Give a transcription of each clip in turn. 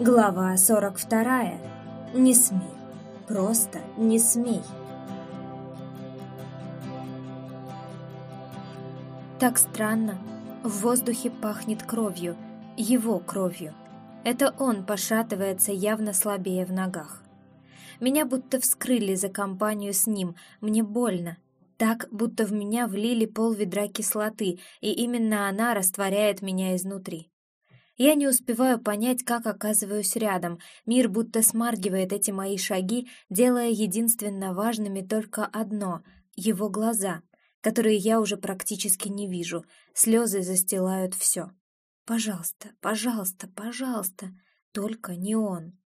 Глава 42. Не смей. Просто не смей. Так странно. В воздухе пахнет кровью. Его кровью. Это он пошатывается явно слабее в ногах. Меня будто вскрыли за компанию с ним. Мне больно. Так, будто в меня влили пол ведра кислоты, и именно она растворяет меня изнутри. Я не успеваю понять, как оказываюсь рядом. Мир будто смаргивает эти мои шаги, делая единственно важными только одно — его глаза, которые я уже практически не вижу. Слезы застилают все. Пожалуйста, пожалуйста, пожалуйста, только не он.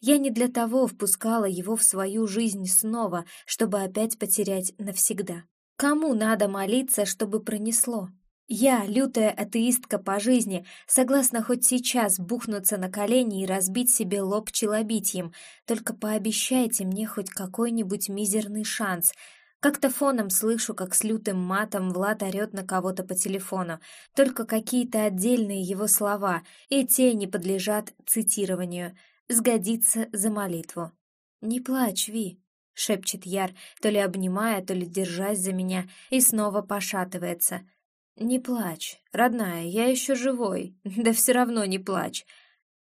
Я не для того впускала его в свою жизнь снова, чтобы опять потерять навсегда. Кому надо молиться, чтобы пронесло? Я, лютая атеистка по жизни, согласна хоть сейчас бухнуться на колени и разбить себе лоб челобитьем, только пообещайте мне хоть какой-нибудь мизерный шанс. Как-то фоном слышу, как с лютым матом Влад орет на кого-то по телефону, только какие-то отдельные его слова, и те не подлежат цитированию — сгодится за молитву. «Не плачь, Ви», — шепчет Яр, то ли обнимая, то ли держась за меня, и снова пошатывается. «Не плачь, родная, я еще живой, да все равно не плачь».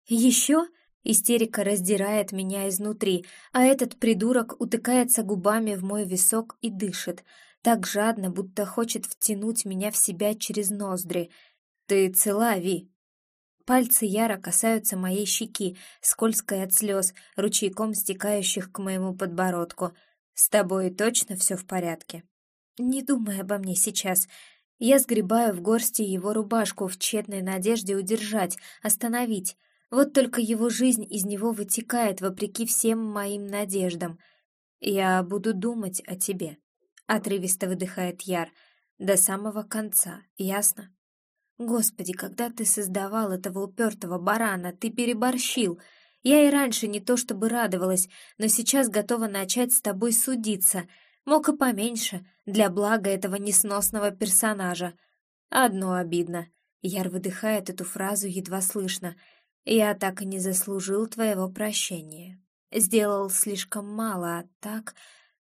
«Еще?» Истерика раздирает меня изнутри, а этот придурок утыкается губами в мой висок и дышит, так жадно, будто хочет втянуть меня в себя через ноздри. «Ты цела, Ви?» Пальцы Яра касаются моей щеки, скользкой от слез, ручейком стекающих к моему подбородку. «С тобой точно все в порядке?» «Не думай обо мне сейчас», я сгребаю в горсти его рубашку в тщетной надежде удержать, остановить. Вот только его жизнь из него вытекает вопреки всем моим надеждам. «Я буду думать о тебе», — отрывисто выдыхает Яр, — «до самого конца, ясно?» Господи, когда ты создавал этого упертого барана, ты переборщил. Я и раньше не то чтобы радовалась, но сейчас готова начать с тобой судиться. Мог и поменьше, для блага этого несносного персонажа. Одно обидно. Яр выдыхает эту фразу едва слышно. Я так и не заслужил твоего прощения. Сделал слишком мало, а так...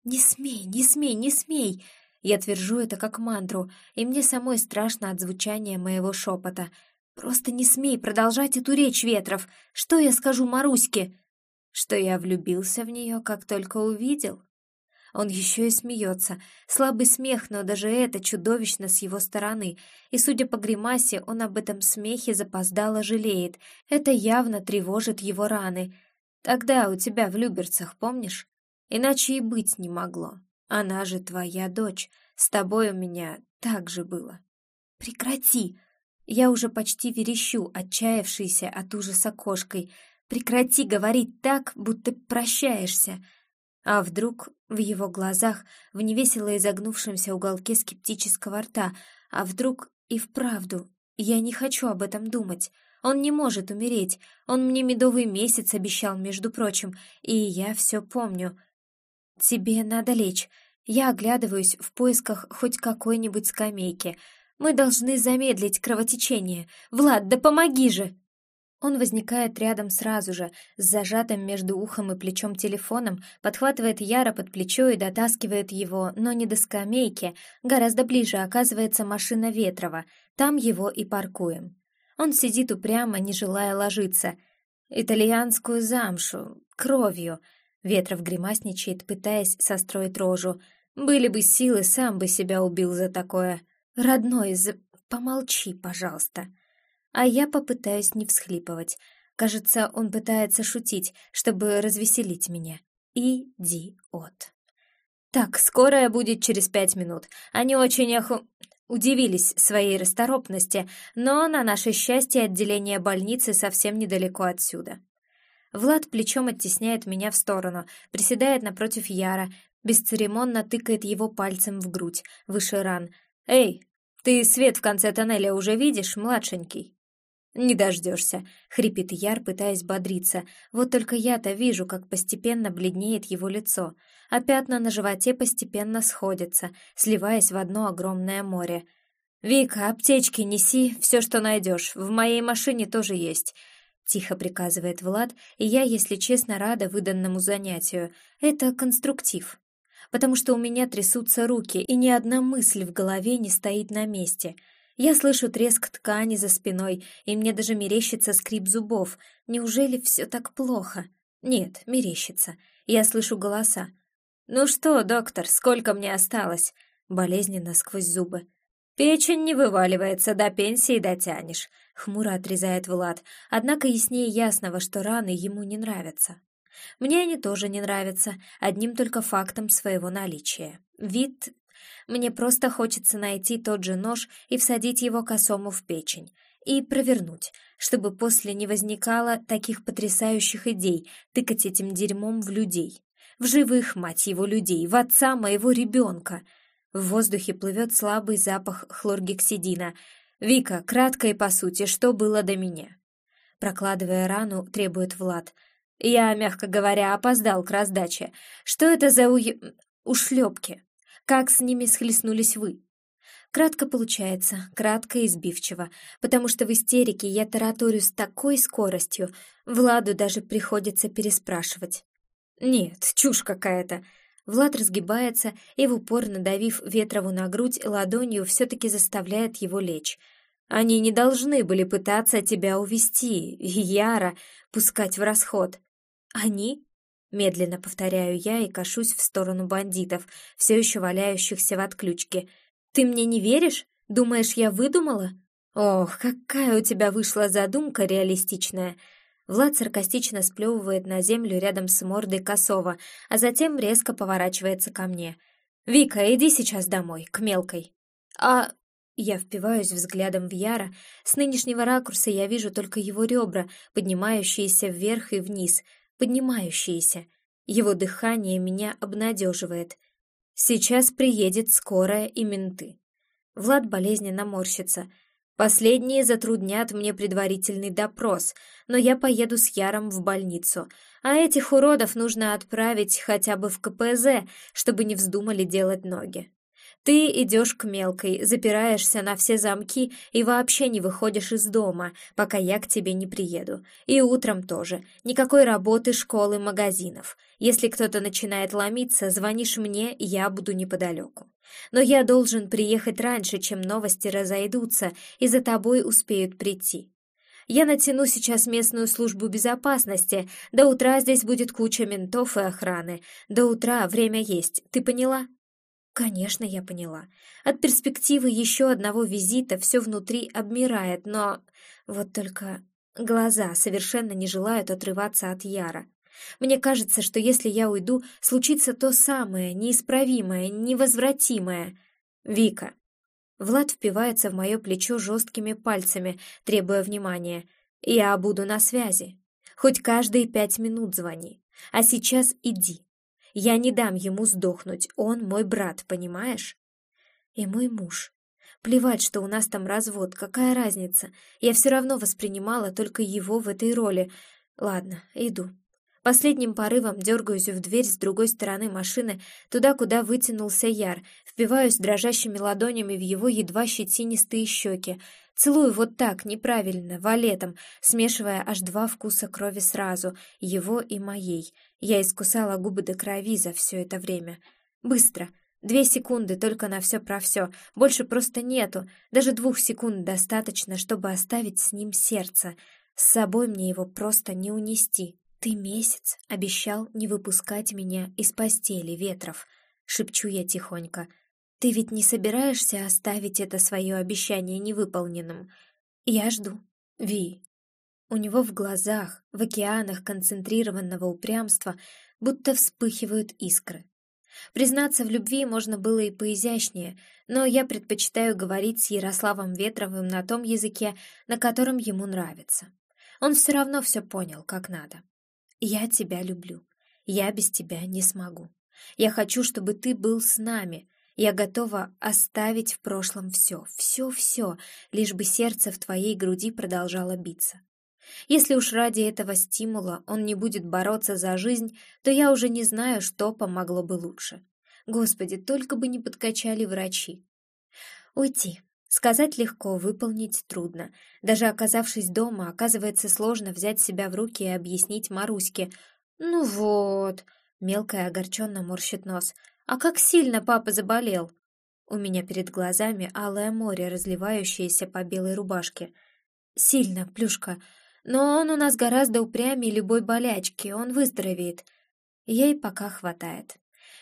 Не смей, не смей, не смей! Я твержу это как мантру, и мне самой страшно от звучания моего шепота. «Просто не смей продолжать эту речь, Ветров! Что я скажу Маруське?» Что я влюбился в нее, как только увидел. Он еще и смеется. Слабый смех, но даже это чудовищно с его стороны. И, судя по гримасе, он об этом смехе запоздало жалеет. Это явно тревожит его раны. Тогда у тебя в Люберцах, помнишь? Иначе и быть не могло. Она же твоя дочь. С тобой у меня так же было. Прекрати! Я уже почти верещу, отчаявшийся от ужаса кошкой. Прекрати говорить так, будто прощаешься. А вдруг в его глазах, в невесело изогнувшемся уголке скептического рта, а вдруг и вправду, я не хочу об этом думать. Он не может умереть. Он мне медовый месяц обещал, между прочим, и я все помню. «Тебе надо лечь. Я оглядываюсь в поисках хоть какой-нибудь скамейки. Мы должны замедлить кровотечение. Влад, да помоги же!» Он возникает рядом сразу же, с зажатым между ухом и плечом телефоном, подхватывает Яра под плечо и дотаскивает его, но не до скамейки, гораздо ближе оказывается машина Ветрова, там его и паркуем. Он сидит упрямо, не желая ложиться. Итальянскую замшу, кровью — Ветров гримасничает, пытаясь состроить рожу. «Были бы силы, сам бы себя убил за такое. Родной, за... помолчи, пожалуйста». А я попытаюсь не всхлипывать. Кажется, он пытается шутить, чтобы развеселить меня. Идиот. «Так, скорая будет через пять минут. Они очень оху...» Удивились своей расторопности, но, на наше счастье, отделение больницы совсем недалеко отсюда. Влад плечом оттесняет меня в сторону, приседает напротив Яра, бесцеремонно тыкает его пальцем в грудь, выше ран. «Эй, ты свет в конце тоннеля уже видишь, младшенький?» «Не дождешься», — хрипит Яр, пытаясь бодриться. Вот только я-то вижу, как постепенно бледнеет его лицо, а пятна на животе постепенно сходятся, сливаясь в одно огромное море. «Вика, аптечки неси, все, что найдешь. В моей машине тоже есть. тихо приказывает Влад, и я, если честно, рада выданному занятию. Это конструктив. Потому что у меня трясутся руки, и ни одна мысль в голове не стоит на месте. Я слышу треск ткани за спиной, и мне даже мерещится скрип зубов. Неужели все так плохо? Нет, мерещится. Я слышу голоса. «Ну что, доктор, сколько мне осталось?» Болезненно сквозь зубы. «Печень не вываливается, до пенсии дотянешь», — хмуро отрезает Влад, однако яснее ясного, что раны ему не нравятся. Мне они тоже не нравятся, одним только фактом своего наличия. Вид... Мне просто хочется найти тот же нож и всадить его косому в печень. И провернуть, чтобы после не возникало таких потрясающих идей тыкать этим дерьмом в людей. В живых, мать его, людей, в отца моего ребенка — в воздухе плывет слабый запах хлоргексидина. «Вика, кратко и по сути, что было до меня?» Прокладывая рану, требует Влад. «Я, мягко говоря, опоздал к раздаче. Что это за у... ушлепки? Как с ними схлестнулись вы?» Кратко получается, кратко и избивчиво, потому что в истерике я тараторю с такой скоростью, Владу даже приходится переспрашивать. «Нет, чушь какая-то. Влад разгибается и, в упор надавив Ветрову на грудь, ладонью все-таки заставляет его лечь. «Они не должны были пытаться тебя увести, Яра, пускать в расход». «Они?» — медленно повторяю я и кашусь в сторону бандитов, все еще валяющихся в отключке. «Ты мне не веришь? Думаешь, я выдумала?» «Ох, какая у тебя вышла задумка реалистичная!» Влад саркастично сплевывает на землю рядом с мордой косова, а затем резко поворачивается ко мне. «Вика, иди сейчас домой, к мелкой». «А...» Я впиваюсь взглядом в Яра. С нынешнего ракурса я вижу только его ребра, поднимающиеся вверх и вниз, поднимающиеся. Его дыхание меня обнадеживает. Сейчас приедет скорая и менты. Влад болезненно морщится — Последние затруднят мне предварительный допрос, но я поеду с Яром в больницу, а этих уродов нужно отправить хотя бы в КПЗ, чтобы не вздумали делать ноги. Ты идешь к мелкой, запираешься на все замки и вообще не выходишь из дома, пока я к тебе не приеду. И утром тоже. Никакой работы, школы, магазинов. Если кто-то начинает ломиться, звонишь мне, я буду неподалеку. Но я должен приехать раньше, чем новости разойдутся, и за тобой успеют прийти. Я натяну сейчас местную службу безопасности. До утра здесь будет куча ментов и охраны. До утра время есть, ты поняла? Конечно, я поняла. От перспективы еще одного визита все внутри обмирает, но... Вот только глаза совершенно не желают отрываться от Яра. Мне кажется, что если я уйду, случится то самое, неисправимое, невозвратимое. Вика. Влад впивается в мое плечо жесткими пальцами, требуя внимания. Я буду на связи. Хоть каждые пять минут звони. А сейчас иди. Я не дам ему сдохнуть, он мой брат, понимаешь? И мой муж. Плевать, что у нас там развод, какая разница? Я все равно воспринимала только его в этой роли. Ладно, иду. Последним порывом дергаюсь в дверь с другой стороны машины, туда, куда вытянулся Яр, впиваюсь дрожащими ладонями в его едва щетинистые щеки, целую вот так, неправильно, валетом, смешивая аж два вкуса крови сразу, его и моей. Я искусала губы до крови за все это время. Быстро. Две секунды только на все про все. Больше просто нету. Даже двух секунд достаточно, чтобы оставить с ним сердце. С собой мне его просто не унести. «Ты месяц обещал не выпускать меня из постели, Ветров», — шепчу я тихонько. «Ты ведь не собираешься оставить это свое обещание невыполненным? Я жду. Ви». У него в глазах, в океанах концентрированного упрямства, будто вспыхивают искры. Признаться в любви можно было и поизящнее, но я предпочитаю говорить с Ярославом Ветровым на том языке, на котором ему нравится. Он все равно все понял, как надо. Я тебя люблю. Я без тебя не смогу. Я хочу, чтобы ты был с нами. Я готова оставить в прошлом все, все-все, лишь бы сердце в твоей груди продолжало биться. Если уж ради этого стимула он не будет бороться за жизнь, то я уже не знаю, что помогло бы лучше. Господи, только бы не подкачали врачи. Уйти. Сказать легко, выполнить трудно. Даже оказавшись дома, оказывается сложно взять себя в руки и объяснить Маруське. «Ну вот», — мелкая огорченно морщит нос, «а как сильно папа заболел?» У меня перед глазами алое море, разливающееся по белой рубашке. «Сильно, Плюшка, но он у нас гораздо упрямее любой болячки, он выздоровеет. Ей пока хватает.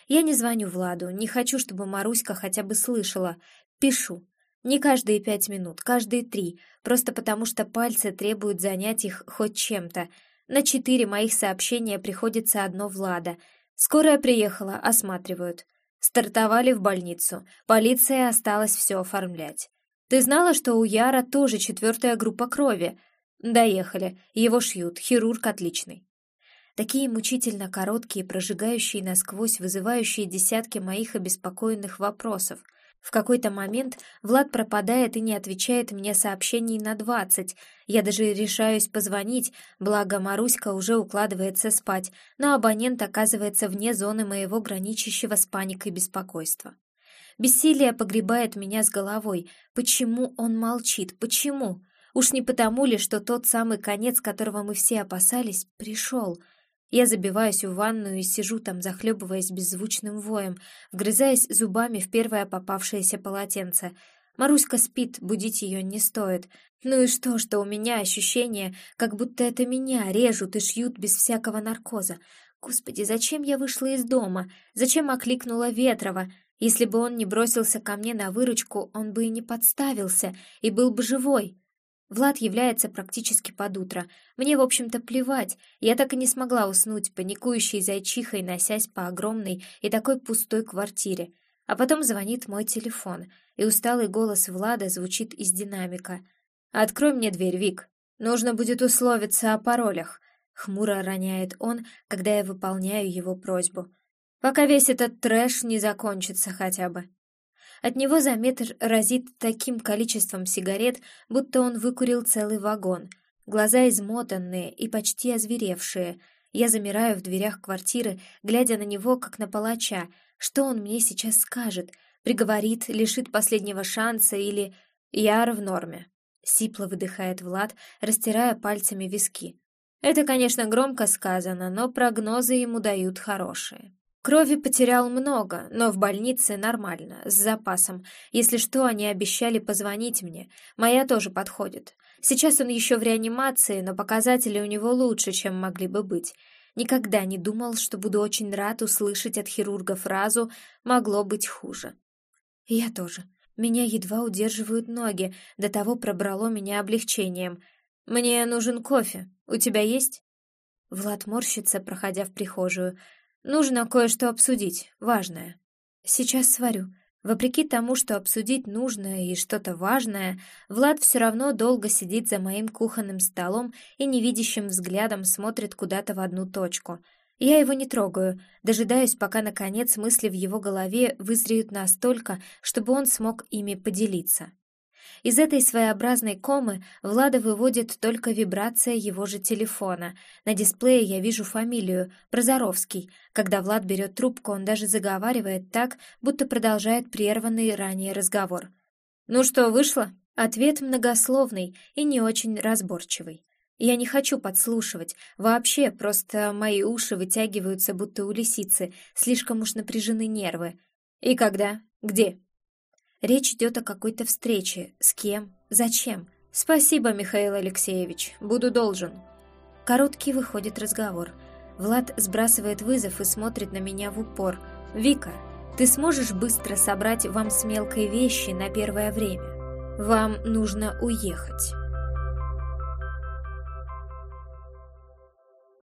Я не звоню Владу, не хочу, чтобы Маруська хотя бы слышала. Пишу. Не каждые пять минут, каждые три, просто потому что пальцы требуют занять их хоть чем-то. На четыре моих сообщения приходится одно Влада. Скорая приехала, осматривают. Стартовали в больницу. Полиция осталась все оформлять. Ты знала, что у Яра тоже четвертая группа крови? Доехали. Его шьют. Хирург отличный. Такие мучительно короткие, прожигающие насквозь, вызывающие десятки моих обеспокоенных вопросов. В какой-то момент Влад пропадает и не отвечает мне сообщений на двадцать. Я даже решаюсь позвонить, благо Маруська уже укладывается спать, но абонент оказывается вне зоны моего граничащего с паникой беспокойства. Бессилие погребает меня с головой. Почему он молчит? Почему? Уж не потому ли, что тот самый конец, которого мы все опасались, пришел — я забиваюсь в ванную и сижу там, захлебываясь беззвучным воем, вгрызаясь зубами в первое попавшееся полотенце. Маруська спит, будить ее не стоит. Ну и что, что у меня ощущение, как будто это меня режут и шьют без всякого наркоза. Господи, зачем я вышла из дома? Зачем окликнула Ветрова? Если бы он не бросился ко мне на выручку, он бы и не подставился, и был бы живой. Влад является практически под утро. Мне, в общем-то, плевать. Я так и не смогла уснуть, паникующей зайчихой, носясь по огромной и такой пустой квартире. А потом звонит мой телефон, и усталый голос Влада звучит из динамика. «Открой мне дверь, Вик. Нужно будет условиться о паролях», — хмуро роняет он, когда я выполняю его просьбу. «Пока весь этот трэш не закончится хотя бы». От него за метр разит таким количеством сигарет, будто он выкурил целый вагон. Глаза измотанные и почти озверевшие. Я замираю в дверях квартиры, глядя на него, как на палача. Что он мне сейчас скажет? Приговорит, лишит последнего шанса или... Яра в норме. Сипло выдыхает Влад, растирая пальцами виски. Это, конечно, громко сказано, но прогнозы ему дают хорошие. Крови потерял много, но в больнице нормально, с запасом. Если что, они обещали позвонить мне. Моя тоже подходит. Сейчас он еще в реанимации, но показатели у него лучше, чем могли бы быть. Никогда не думал, что буду очень рад услышать от хирурга фразу «могло быть хуже». Я тоже. Меня едва удерживают ноги, до того пробрало меня облегчением. «Мне нужен кофе. У тебя есть?» Влад морщится, проходя в прихожую. Нужно кое-что обсудить, важное. Сейчас сварю. Вопреки тому, что обсудить нужно и что-то важное, Влад все равно долго сидит за моим кухонным столом и невидящим взглядом смотрит куда-то в одну точку. Я его не трогаю, дожидаюсь, пока, наконец, мысли в его голове вызреют настолько, чтобы он смог ими поделиться. Из этой своеобразной комы Влада выводит только вибрация его же телефона. На дисплее я вижу фамилию — Прозоровский. Когда Влад берет трубку, он даже заговаривает так, будто продолжает прерванный ранее разговор. «Ну что, вышло?» Ответ многословный и не очень разборчивый. Я не хочу подслушивать. Вообще, просто мои уши вытягиваются, будто у лисицы. Слишком уж напряжены нервы. И когда? Где? Речь идет о какой-то встрече. С кем? Зачем? Спасибо, Михаил Алексеевич. Буду должен. Короткий выходит разговор. Влад сбрасывает вызов и смотрит на меня в упор. «Вика, ты сможешь быстро собрать вам с мелкой вещи на первое время? Вам нужно уехать».